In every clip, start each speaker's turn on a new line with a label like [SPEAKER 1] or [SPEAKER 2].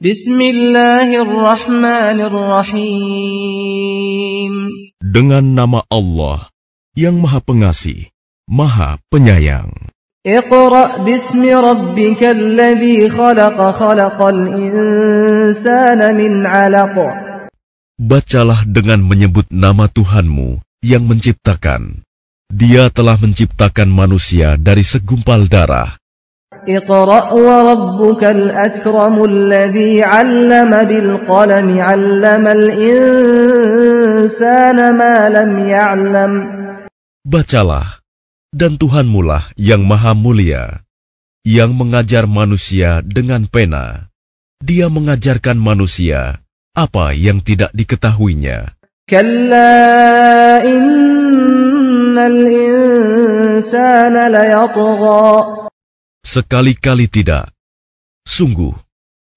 [SPEAKER 1] Bismillahirrahmanirrahim.
[SPEAKER 2] Dengan nama Allah yang Maha Pengasih, Maha Penyayang.
[SPEAKER 1] Iqra bismi rabbikal ladzi khalaq khalaqal insana min 'alaq.
[SPEAKER 2] Bacalah dengan menyebut nama Tuhanmu yang menciptakan. Dia telah menciptakan manusia dari segumpal darah.
[SPEAKER 1] اقرأ وربك الأكرم الذي علم بالقلم علم الإنسان ما لم يعلم
[SPEAKER 2] Bacalah, dan Tuhanmulah yang maha mulia, yang mengajar manusia dengan pena. Dia mengajarkan manusia apa yang tidak diketahuinya.
[SPEAKER 1] كلا إن الإنسان ليطغى
[SPEAKER 2] Sekali-kali tidak. Sungguh,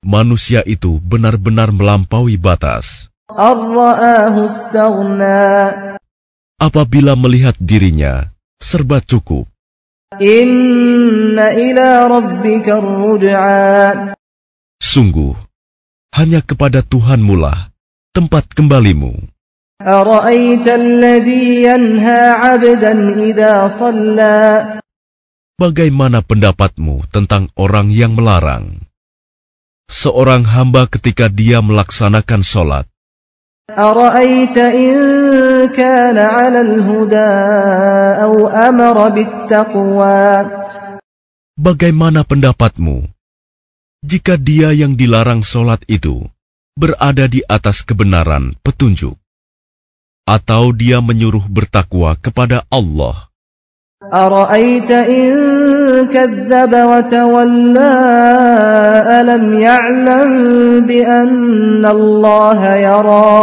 [SPEAKER 2] manusia itu benar-benar melampaui batas.
[SPEAKER 1] أن رآه استغنى
[SPEAKER 2] Apabila melihat dirinya, serba cukup.
[SPEAKER 1] إن إلى ربك الرجعى
[SPEAKER 2] Sungguh, hanya kepada Tuhanmulah tempat kembalimu.
[SPEAKER 1] أرأيت الذي ينهى عبدا إذا صلى
[SPEAKER 2] Bagaimana pendapatmu tentang orang yang melarang? Seorang hamba ketika dia melaksanakan sholat. Bagaimana pendapatmu jika dia yang dilarang sholat itu berada di atas kebenaran petunjuk, atau dia menyuruh bertakwa kepada Allah?
[SPEAKER 1] أرأيت إن كذب وتولى ألم يعلم بأن الله يرى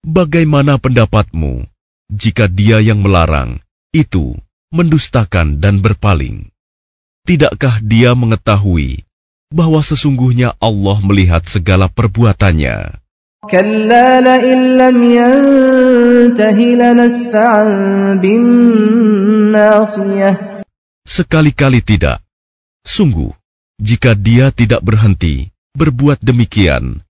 [SPEAKER 2] Bagaimana pendapatmu jika dia yang melarang itu mendustakan dan berpaling? Tidakkah dia mengetahui bahwa sesungguhnya Allah melihat segala perbuatannya?
[SPEAKER 1] كلا لئن لم ينته لنسفعا بالناصية
[SPEAKER 2] Sekali-kali tidak. Sungguh, jika dia tidak berhenti berbuat demikian,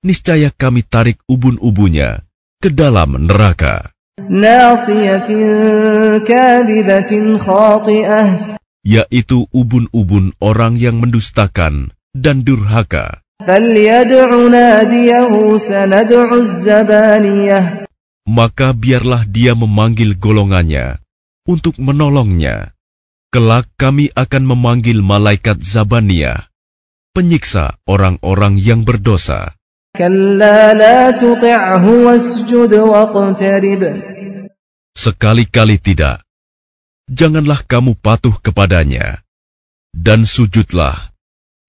[SPEAKER 2] niscaya kami tarik ubun-ubunnya ke dalam neraka,
[SPEAKER 1] ناصية كاذبة خاطئة
[SPEAKER 2] yaitu ubun-ubun orang yang mendustakan dan durhaka. Maka biarlah dia memanggil golongannya untuk menolongnya. Kelak kami akan memanggil malaikat Zabania, penyiksa orang-orang yang berdosa. Sekali-kali tidak. Janganlah kamu patuh kepadanya. Dan sujudlah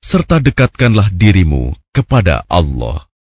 [SPEAKER 2] serta dekatkanlah dirimu kepada Allah.